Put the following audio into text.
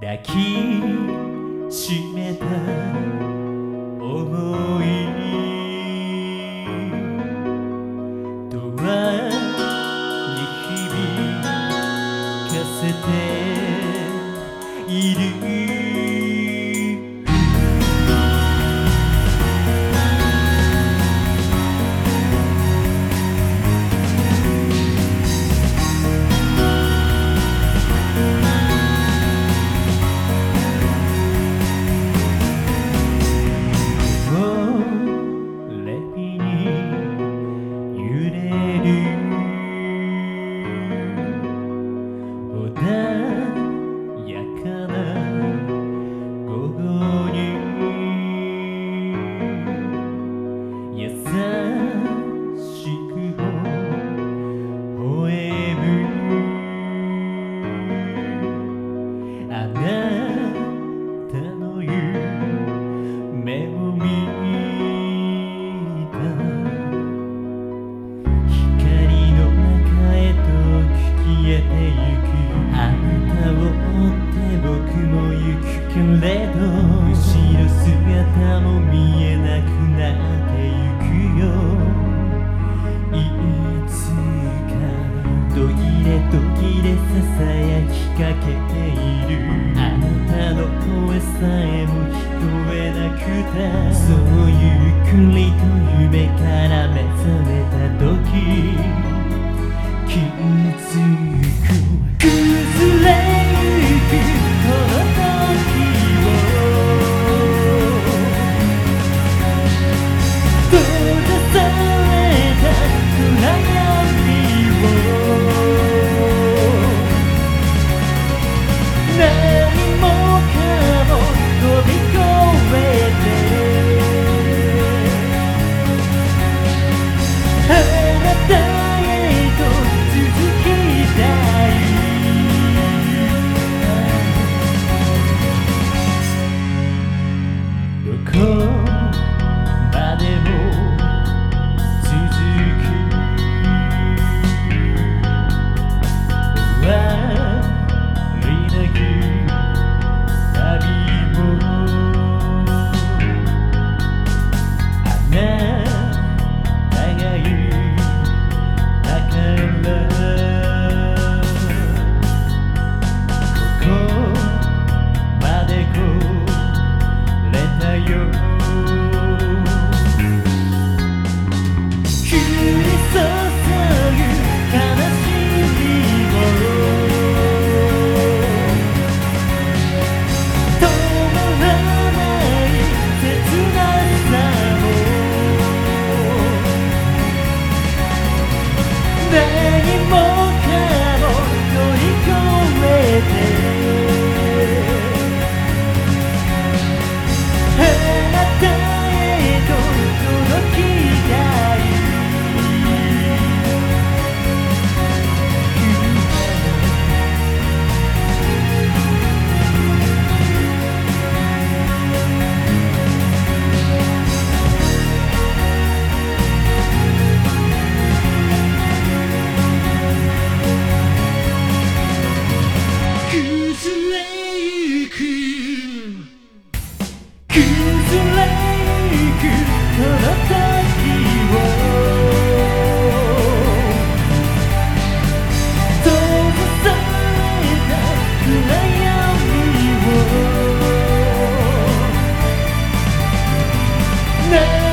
抱きしめた思い。ドアに響かせている。ている。あなたの声さえも聞こえなくたそうゆっくりと夢から目覚めた anymore Yeah.